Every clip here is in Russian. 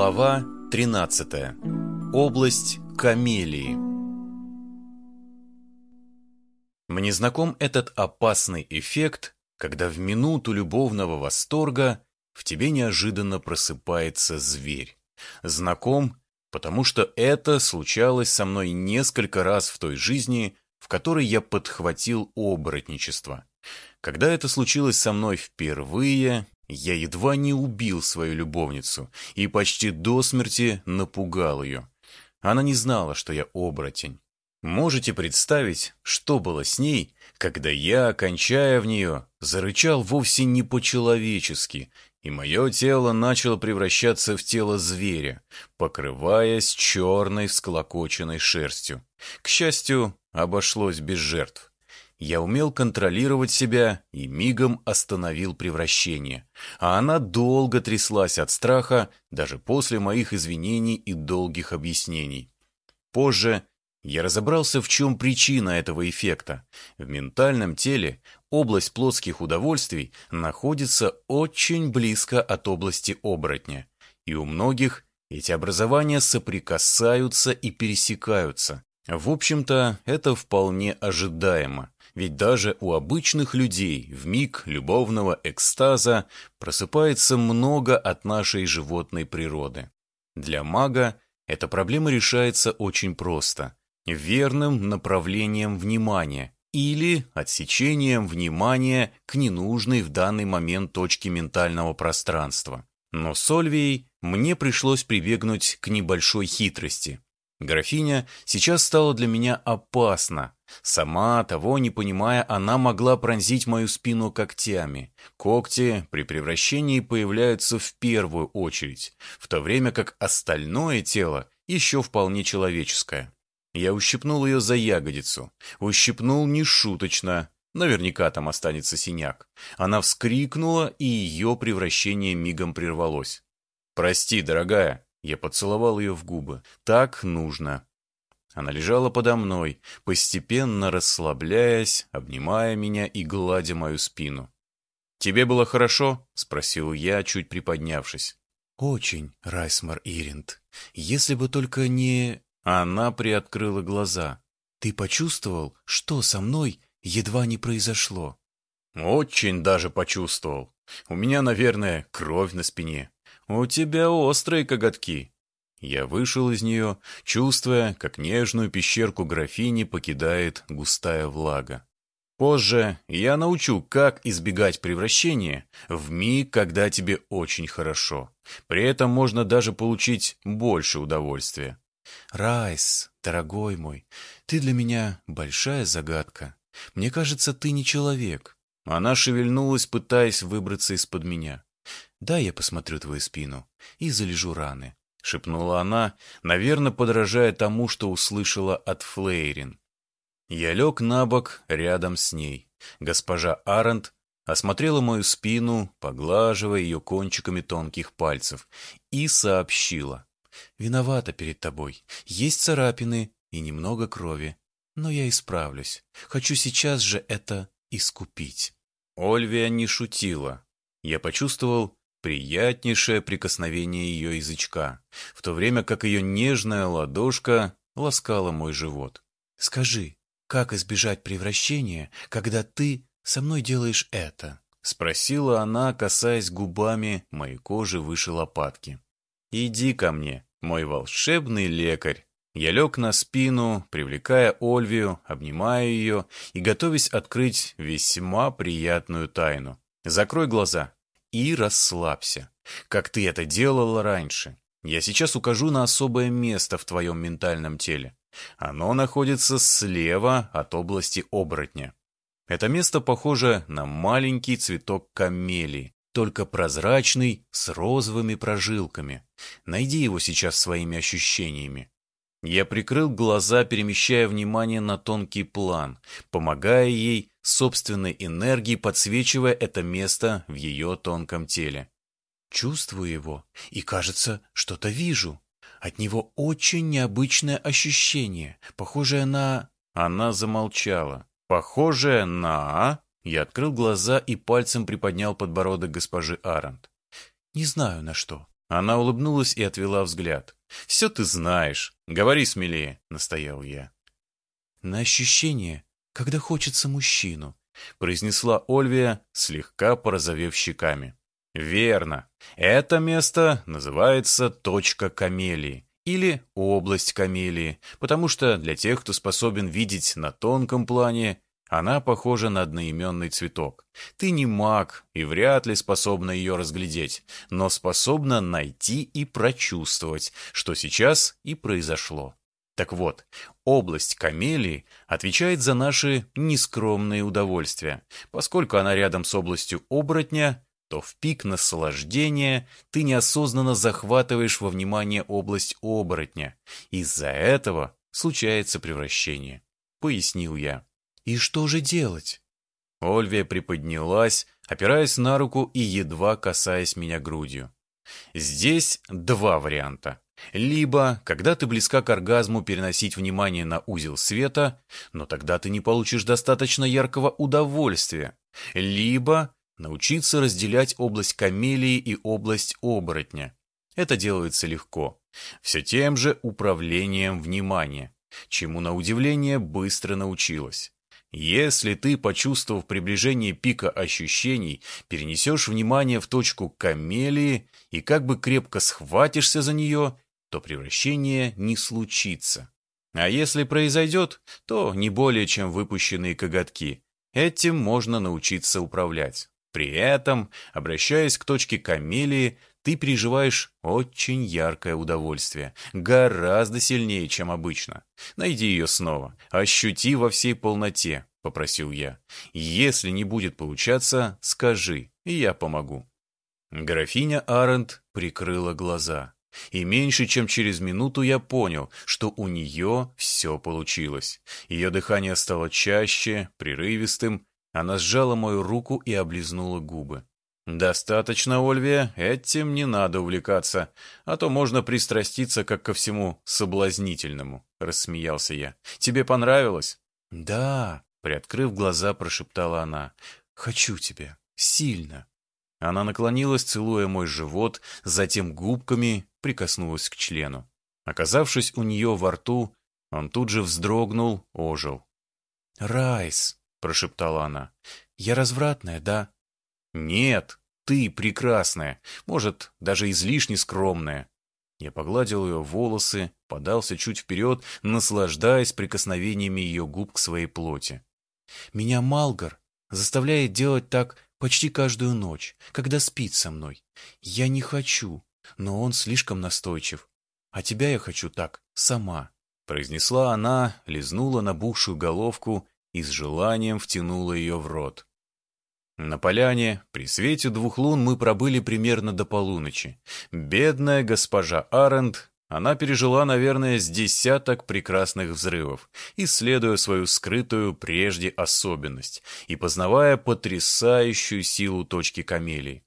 Глава 13. Область камелии. Мне знаком этот опасный эффект, когда в минуту любовного восторга в тебе неожиданно просыпается зверь. Знаком, потому что это случалось со мной несколько раз в той жизни, в которой я подхватил оборотничество. Когда это случилось со мной впервые, я едва не убил свою любовницу и почти до смерти напугал ее. Она не знала, что я оборотень. Можете представить, что было с ней, когда я, кончая в нее, зарычал вовсе не по-человечески, и мое тело начало превращаться в тело зверя, покрываясь черной всклокоченной шерстью. К счастью, обошлось без жертв. Я умел контролировать себя и мигом остановил превращение. А она долго тряслась от страха, даже после моих извинений и долгих объяснений. Позже я разобрался, в чем причина этого эффекта. В ментальном теле область плотских удовольствий находится очень близко от области оборотня. И у многих эти образования соприкасаются и пересекаются. В общем-то, это вполне ожидаемо. Ведь даже у обычных людей в миг любовного экстаза просыпается много от нашей животной природы. Для мага эта проблема решается очень просто – верным направлением внимания или отсечением внимания к ненужной в данный момент точке ментального пространства. Но с Ольвией мне пришлось прибегнуть к небольшой хитрости. Графиня сейчас стала для меня опасна, Сама, того не понимая, она могла пронзить мою спину когтями. Когти при превращении появляются в первую очередь, в то время как остальное тело еще вполне человеческое. Я ущипнул ее за ягодицу. Ущипнул нешуточно. Наверняка там останется синяк. Она вскрикнула, и ее превращение мигом прервалось. «Прости, дорогая». Я поцеловал ее в губы. «Так нужно». Она лежала подо мной, постепенно расслабляясь, обнимая меня и гладя мою спину. «Тебе было хорошо?» — спросил я, чуть приподнявшись. «Очень, Райсмар Иринд. Если бы только не...» Она приоткрыла глаза. «Ты почувствовал, что со мной едва не произошло?» «Очень даже почувствовал. У меня, наверное, кровь на спине. У тебя острые коготки. Я вышел из нее, чувствуя, как нежную пещерку графини покидает густая влага. Позже я научу, как избегать превращения в миг, когда тебе очень хорошо. При этом можно даже получить больше удовольствия. Райс, дорогой мой, ты для меня большая загадка. Мне кажется, ты не человек. Она шевельнулась, пытаясь выбраться из-под меня. Дай я посмотрю твою спину и залежу раны. — шепнула она, наверное, подражая тому, что услышала от Флейрин. Я лег на бок рядом с ней. Госпожа Арент осмотрела мою спину, поглаживая ее кончиками тонких пальцев, и сообщила. «Виновата перед тобой. Есть царапины и немного крови. Но я исправлюсь. Хочу сейчас же это искупить». Ольвия не шутила. Я почувствовал, приятнейшее прикосновение ее язычка, в то время как ее нежная ладошка ласкала мой живот. «Скажи, как избежать превращения, когда ты со мной делаешь это?» — спросила она, касаясь губами моей кожи выше лопатки. «Иди ко мне, мой волшебный лекарь». Я лег на спину, привлекая Ольвию, обнимая ее и готовясь открыть весьма приятную тайну. «Закрой глаза», и расслабься, как ты это делала раньше. Я сейчас укажу на особое место в твоем ментальном теле. Оно находится слева от области оборотня. Это место похоже на маленький цветок камелии, только прозрачный, с розовыми прожилками. Найди его сейчас своими ощущениями. Я прикрыл глаза, перемещая внимание на тонкий план, помогая ей собственной энергией, подсвечивая это место в ее тонком теле. Чувствую его, и, кажется, что-то вижу. От него очень необычное ощущение, похожее на... Она замолчала. Похожее на... Я открыл глаза и пальцем приподнял подбородок госпожи Арант. Не знаю на что. Она улыбнулась и отвела взгляд. «Все ты знаешь. Говори смелее», — настоял я. «На ощущение, когда хочется мужчину», — произнесла Ольвия, слегка порозовев щеками. «Верно. Это место называется точка камелии или область камелии, потому что для тех, кто способен видеть на тонком плане, она похожа на одноименный цветок. Ты не маг и вряд ли способна ее разглядеть, но способна найти и прочувствовать, что сейчас и произошло. Так вот, область камелии отвечает за наши нескромные удовольствия. Поскольку она рядом с областью оборотня, то в пик наслаждения ты неосознанно захватываешь во внимание область оборотня. Из-за этого случается превращение. Пояснил я. «И что же делать?» Ольвия приподнялась, опираясь на руку и едва касаясь меня грудью. Здесь два варианта. Либо, когда ты близка к оргазму, переносить внимание на узел света, но тогда ты не получишь достаточно яркого удовольствия. Либо научиться разделять область камелии и область оборотня. Это делается легко. Все тем же управлением внимания, чему, на удивление, быстро научилась. Если ты, почувствовав приближение пика ощущений, перенесешь внимание в точку камелии и как бы крепко схватишься за нее, то превращение не случится. А если произойдет, то не более чем выпущенные коготки. Этим можно научиться управлять. При этом, обращаясь к точке камелии, ты переживаешь очень яркое удовольствие, гораздо сильнее, чем обычно. Найди ее снова, ощути во всей полноте, — попросил я. Если не будет получаться, скажи, и я помогу. Графиня Арент прикрыла глаза. И меньше чем через минуту я понял, что у нее все получилось. Ее дыхание стало чаще, прерывистым. Она сжала мою руку и облизнула губы. «Достаточно, Ольвия, этим не надо увлекаться, а то можно пристраститься как ко всему соблазнительному», — рассмеялся я. «Тебе понравилось?» «Да», — приоткрыв глаза, прошептала она. «Хочу тебя. Сильно». Она наклонилась, целуя мой живот, затем губками прикоснулась к члену. Оказавшись у нее во рту, он тут же вздрогнул, ожил. «Райс», — прошептала она, — «я развратная, да?» «Нет, ты прекрасная, может, даже излишне скромная». Я погладил ее волосы, подался чуть вперед, наслаждаясь прикосновениями ее губ к своей плоти. «Меня Малгар заставляет делать так почти каждую ночь, когда спит со мной. Я не хочу, но он слишком настойчив. А тебя я хочу так, сама», — произнесла она, лизнула набухшую головку и с желанием втянула ее в рот. На поляне, при свете двух лун, мы пробыли примерно до полуночи. Бедная госпожа Аренд, она пережила, наверное, с десяток прекрасных взрывов, исследуя свою скрытую прежде особенность и познавая потрясающую силу точки камелии.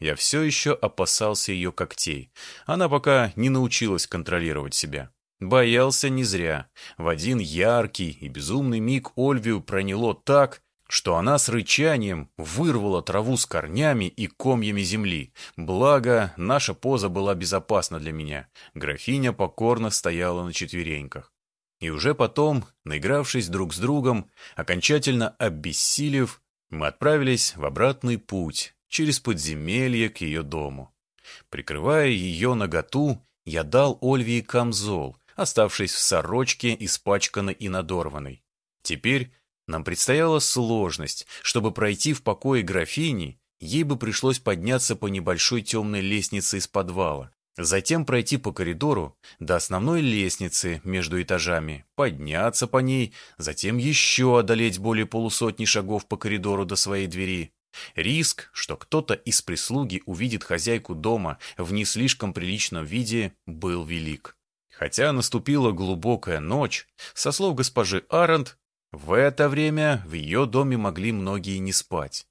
Я все еще опасался ее когтей. Она пока не научилась контролировать себя. Боялся не зря. В один яркий и безумный миг Ольвию проняло так, что она с рычанием вырвала траву с корнями и комьями земли. Благо, наша поза была безопасна для меня. Графиня покорно стояла на четвереньках. И уже потом, наигравшись друг с другом, окончательно обессилев, мы отправились в обратный путь, через подземелье к ее дому. Прикрывая ее наготу, я дал Ольвии камзол, оставшись в сорочке, испачканной и надорванной. Теперь нам предстояла сложность. Чтобы пройти в покое графини, ей бы пришлось подняться по небольшой темной лестнице из подвала, затем пройти по коридору до основной лестницы между этажами, подняться по ней, затем еще одолеть более полусотни шагов по коридору до своей двери. Риск, что кто-то из прислуги увидит хозяйку дома в не слишком приличном виде, был велик. Хотя наступила глубокая ночь, со слов госпожи Арент, в это время в ее доме могли многие не спать.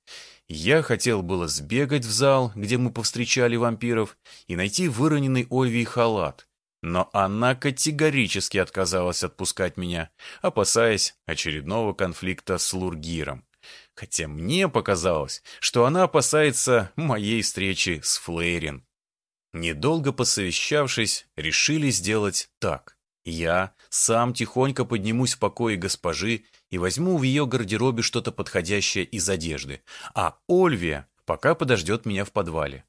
Я хотел было сбегать в зал, где мы повстречали вампиров, и найти выроненный Ольвий халат, но она категорически отказалась отпускать меня, опасаясь очередного конфликта с Лургиром хотя мне показалось, что она опасается моей встречи с Флейрин. Недолго посовещавшись, решили сделать так. Я сам тихонько поднимусь в покое госпожи и возьму в ее гардеробе что-то подходящее из одежды, а Ольвия пока подождет меня в подвале.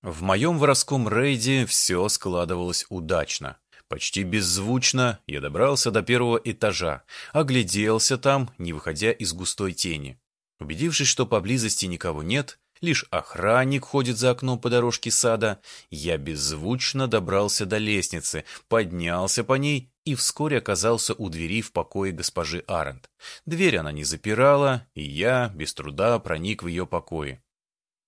В моем воровском рейде все складывалось удачно. Почти беззвучно я добрался до первого этажа, огляделся там, не выходя из густой тени. Убедившись, что поблизости никого нет, лишь охранник ходит за окном по дорожке сада, я беззвучно добрался до лестницы, поднялся по ней и вскоре оказался у двери в покое госпожи Арент. Дверь она не запирала, и я без труда проник в ее покои.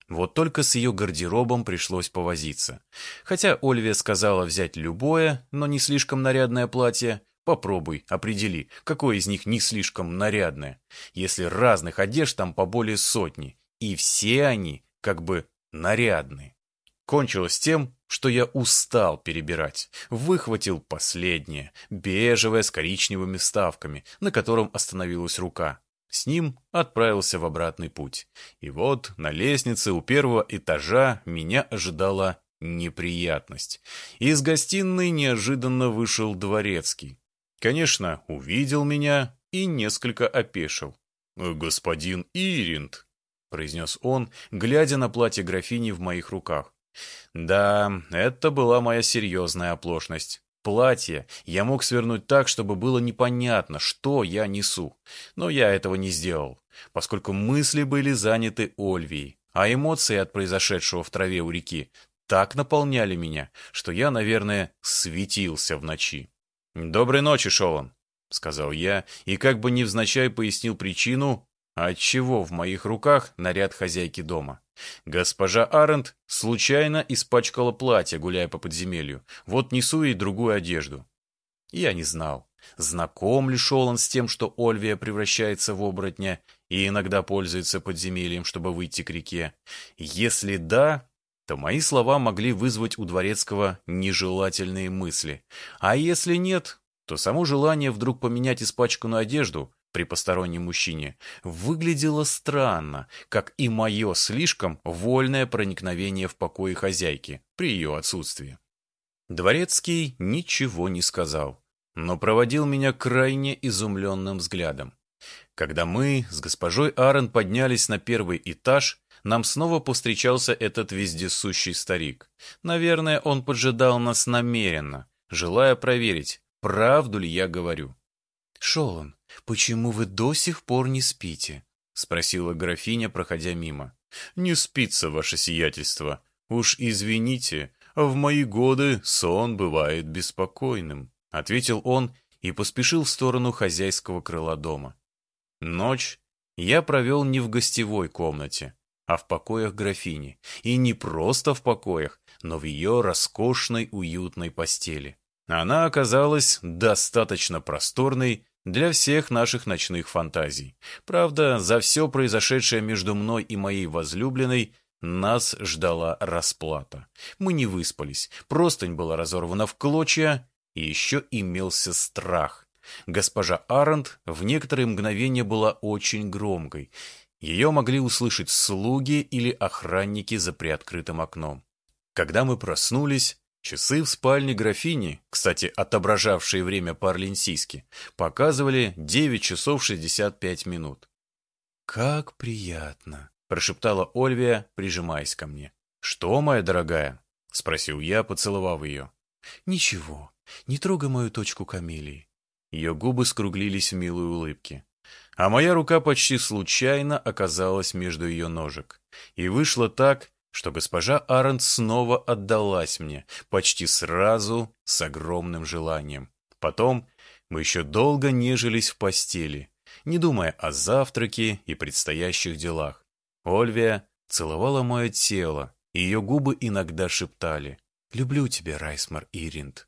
Вот только с ее гардеробом пришлось повозиться. Хотя Ольвия сказала взять любое, но не слишком нарядное платье, попробуй, определи, какое из них не слишком нарядное, если разных одежд там по более сотни, и все они как бы нарядные. Кончилось тем, что я устал перебирать. Выхватил последнее, бежевое с коричневыми вставками, на котором остановилась рука. С ним отправился в обратный путь. И вот на лестнице у первого этажа меня ожидала неприятность. Из гостиной неожиданно вышел дворецкий. Конечно, увидел меня и несколько опешил. «Господин Иринд», — произнес он, глядя на платье графини в моих руках. Да, это была моя серьезная оплошность. Платье я мог свернуть так, чтобы было непонятно, что я несу. Но я этого не сделал, поскольку мысли были заняты Ольвией, а эмоции от произошедшего в траве у реки так наполняли меня, что я, наверное, светился в ночи. «Доброй ночи, Шолом», — сказал я, и как бы невзначай пояснил причину, отчего в моих руках наряд хозяйки дома. Госпожа Арент случайно испачкала платье, гуляя по подземелью. Вот несу ей другую одежду. Я не знал, знаком ли Шолан с тем, что Ольвия превращается в оборотня и иногда пользуется подземельем, чтобы выйти к реке. Если да, то мои слова могли вызвать у Дворецкого нежелательные мысли. А если нет, то само желание вдруг поменять испачканную одежду при постороннем мужчине выглядело странно, как и мое слишком вольное проникновение в покои хозяйки при ее отсутствии. Дворецкий ничего не сказал, но проводил меня крайне изумленным взглядом. Когда мы с госпожой Аарон поднялись на первый этаж, нам снова повстречался этот вездесущий старик. Наверное, он поджидал нас намеренно, желая проверить, правду ли я говорю. «Шолом, почему вы до сих пор не спите?» — спросила графиня, проходя мимо. «Не спится, ваше сиятельство. Уж извините, в мои годы сон бывает беспокойным», — ответил он и поспешил в сторону хозяйского крыла дома. Ночь я провел не в гостевой комнате, а в покоях графини. И не просто в покоях, но в ее роскошной уютной постели. Она оказалась достаточно просторной для всех наших ночных фантазий. Правда, за все произошедшее между мной и моей возлюбленной нас ждала расплата. Мы не выспались, простынь была разорвана в клочья, и еще имелся страх. Госпожа Арент в некоторые мгновения была очень громкой. Ее могли услышать слуги или охранники за приоткрытым окном. Когда мы проснулись, Часы в спальне графини, кстати, отображавшие время по-орленсийски, показывали 9 часов 65 минут. «Как приятно!» – прошептала Ольвия, прижимаясь ко мне. «Что, моя дорогая?» – спросил я, поцеловав ее. «Ничего, не трогай мою точку камелии». Ее губы скруглились в милой улыбке. А моя рука почти случайно оказалась между ее ножек. И вышло так, что госпожа Арент снова отдалась мне, почти сразу, с огромным желанием. Потом мы еще долго нежились в постели, не думая о завтраке и предстоящих делах. Ольвия целовала мое тело, и ее губы иногда шептали «Люблю тебя, Райсмар Иринд».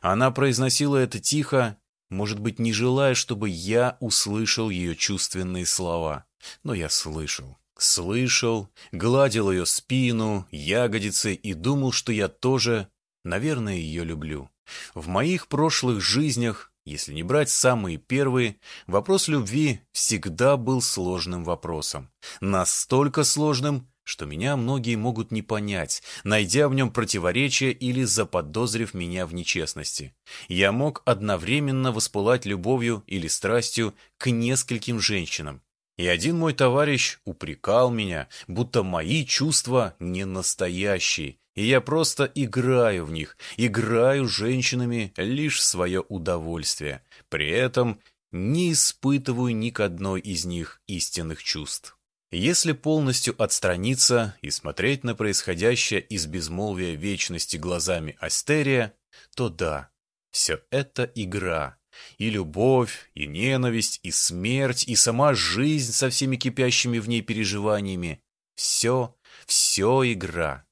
Она произносила это тихо, может быть, не желая, чтобы я услышал ее чувственные слова, но я слышал. Слышал, гладил ее спину, ягодицы и думал, что я тоже, наверное, ее люблю. В моих прошлых жизнях, если не брать самые первые, вопрос любви всегда был сложным вопросом. Настолько сложным, что меня многие могут не понять, найдя в нем противоречие или заподозрив меня в нечестности. Я мог одновременно воспылать любовью или страстью к нескольким женщинам. И один мой товарищ упрекал меня, будто мои чувства не настоящие, и я просто играю в них, играю женщинами лишь свое удовольствие, при этом не испытываю ни к одной из них истинных чувств. Если полностью отстраниться и смотреть на происходящее из безмолвия вечности глазами Астерия, то да, все это игра. И любовь, и ненависть, и смерть, и сама жизнь со всеми кипящими в ней переживаниями. Все, все игра.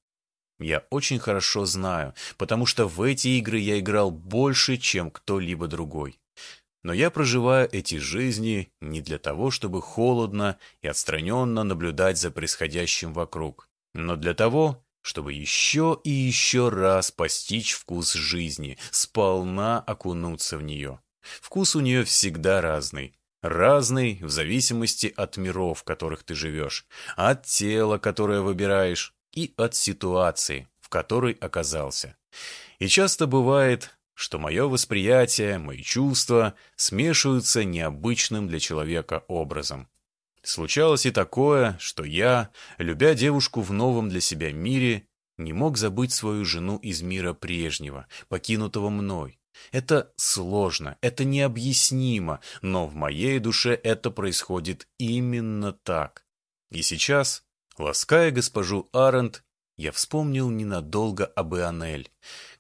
Я очень хорошо знаю, потому что в эти игры я играл больше, чем кто-либо другой. Но я проживаю эти жизни не для того, чтобы холодно и отстраненно наблюдать за происходящим вокруг, но для того, чтобы еще и еще раз постичь вкус жизни, сполна окунуться в нее. Вкус у нее всегда разный. Разный в зависимости от миров, в которых ты живешь, от тела, которое выбираешь, и от ситуации, в которой оказался. И часто бывает, что мое восприятие, мои чувства смешиваются необычным для человека образом. Случалось и такое, что я, любя девушку в новом для себя мире, не мог забыть свою жену из мира прежнего, покинутого мной. Это сложно, это необъяснимо, но в моей душе это происходит именно так. И сейчас, лаская госпожу Арент, я вспомнил ненадолго об Ионель.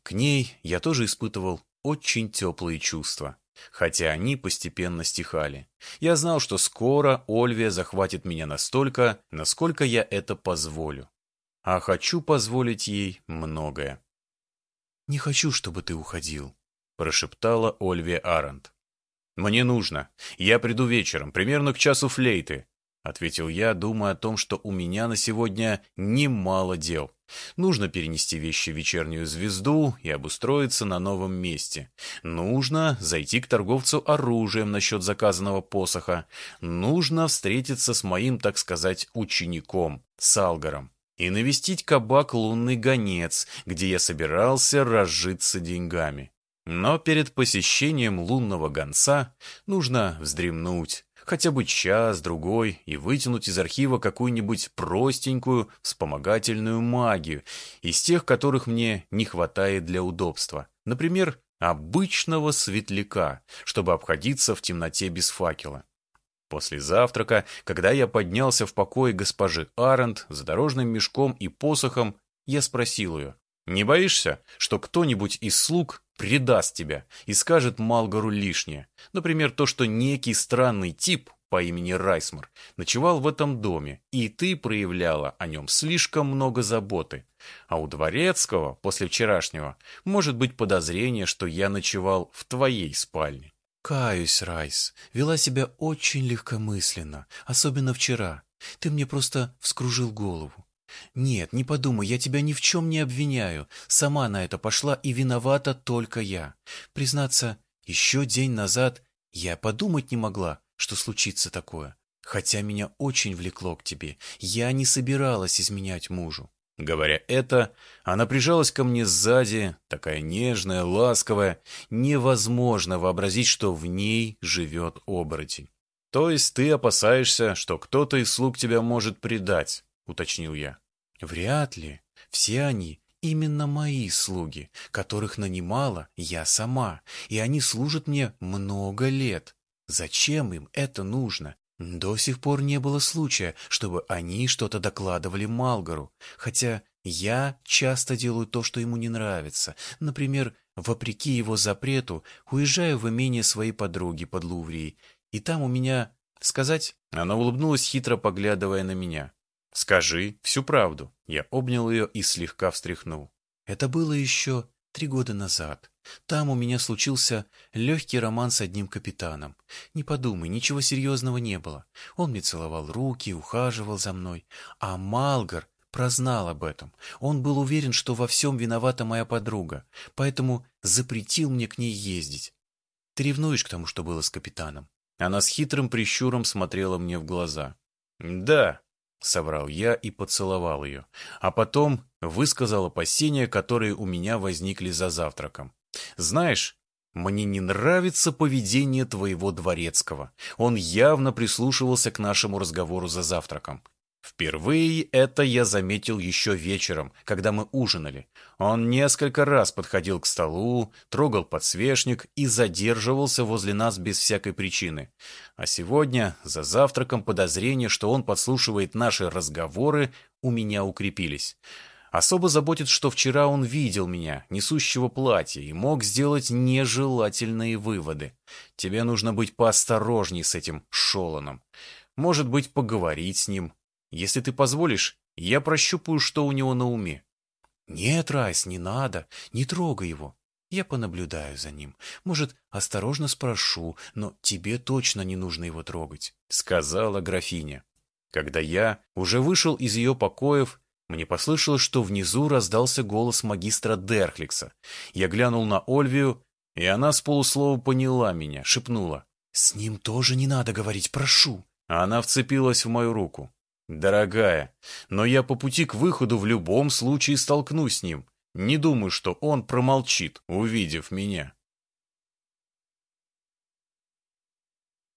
К ней я тоже испытывал очень теплые чувства, хотя они постепенно стихали. Я знал, что скоро Ольвия захватит меня настолько, насколько я это позволю. А хочу позволить ей многое. «Не хочу, чтобы ты уходил», — прошептала Ольвия Арант. «Мне нужно. Я приду вечером, примерно к часу флейты», — ответил я, думая о том, что у меня на сегодня немало дел. Нужно перенести вещи в вечернюю звезду и обустроиться на новом месте. Нужно зайти к торговцу оружием насчет заказанного посоха. Нужно встретиться с моим, так сказать, учеником, Салгаром. И навестить кабак «Лунный гонец», где я собирался разжиться деньгами. Но перед посещением лунного гонца нужно вздремнуть, хотя бы час-другой и вытянуть из архива какую-нибудь простенькую вспомогательную магию, из тех, которых мне не хватает для удобства. Например, обычного светляка, чтобы обходиться в темноте без факела. После завтрака, когда я поднялся в покое госпожи Арент за дорожным мешком и посохом, я спросил ее, «Не боишься, что кто-нибудь из слуг предаст тебя и скажет Малгору лишнее. Например, то, что некий странный тип по имени Райсмар ночевал в этом доме, и ты проявляла о нем слишком много заботы. А у Дворецкого после вчерашнего может быть подозрение, что я ночевал в твоей спальне. Каюсь, Райс, вела себя очень легкомысленно, особенно вчера. Ты мне просто вскружил голову. «Нет, не подумай, я тебя ни в чем не обвиняю. Сама на это пошла, и виновата только я. Признаться, еще день назад я подумать не могла, что случится такое. Хотя меня очень влекло к тебе. Я не собиралась изменять мужу». Говоря это, она прижалась ко мне сзади, такая нежная, ласковая. Невозможно вообразить, что в ней живет оборотень. «То есть ты опасаешься, что кто-то из слуг тебя может предать?» — уточнил я. Вряд ли. Все они именно мои слуги, которых нанимала я сама, и они служат мне много лет. Зачем им это нужно? До сих пор не было случая, чтобы они что-то докладывали Малгару, хотя я часто делаю то, что ему не нравится. Например, вопреки его запрету, уезжаю в имение своей подруги под Луврией, и там у меня... Сказать? Она улыбнулась, хитро поглядывая на меня. «Скажи всю правду». Я обнял ее и слегка встряхнул. Это было еще три года назад. Там у меня случился легкий роман с одним капитаном. Не подумай, ничего серьезного не было. Он мне целовал руки, ухаживал за мной. А Малгар прознал об этом. Он был уверен, что во всем виновата моя подруга, поэтому запретил мне к ней ездить. Ты ревнуешь к тому, что было с капитаном? Она с хитрым прищуром смотрела мне в глаза. «Да, соврал я и поцеловал ее, а потом высказал опасения, которые у меня возникли за завтраком. «Знаешь, мне не нравится поведение твоего дворецкого. Он явно прислушивался к нашему разговору за завтраком. Впервые это я заметил еще вечером, когда мы ужинали. Он несколько раз подходил к столу, трогал подсвечник и задерживался возле нас без всякой причины. А сегодня, за завтраком, подозрение, что он подслушивает наши разговоры, у меня укрепились. Особо заботит, что вчера он видел меня, несущего платье, и мог сделать нежелательные выводы. Тебе нужно быть поосторожней с этим Шоланом. Может быть, поговорить с ним, если ты позволишь, я прощупаю, что у него на уме. Нет, Райс, не надо, не трогай его. Я понаблюдаю за ним. Может, осторожно спрошу, но тебе точно не нужно его трогать, сказала графиня. Когда я уже вышел из ее покоев, мне послышалось, что внизу раздался голос магистра Дерхликса. Я глянул на Ольвию, и она с полуслова поняла меня, шепнула. «С ним тоже не надо говорить, прошу». Она вцепилась в мою руку. «Дорогая, но я по пути к выходу в любом случае столкнусь с ним. Не думаю, что он промолчит, увидев меня».